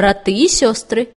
браты и сестры.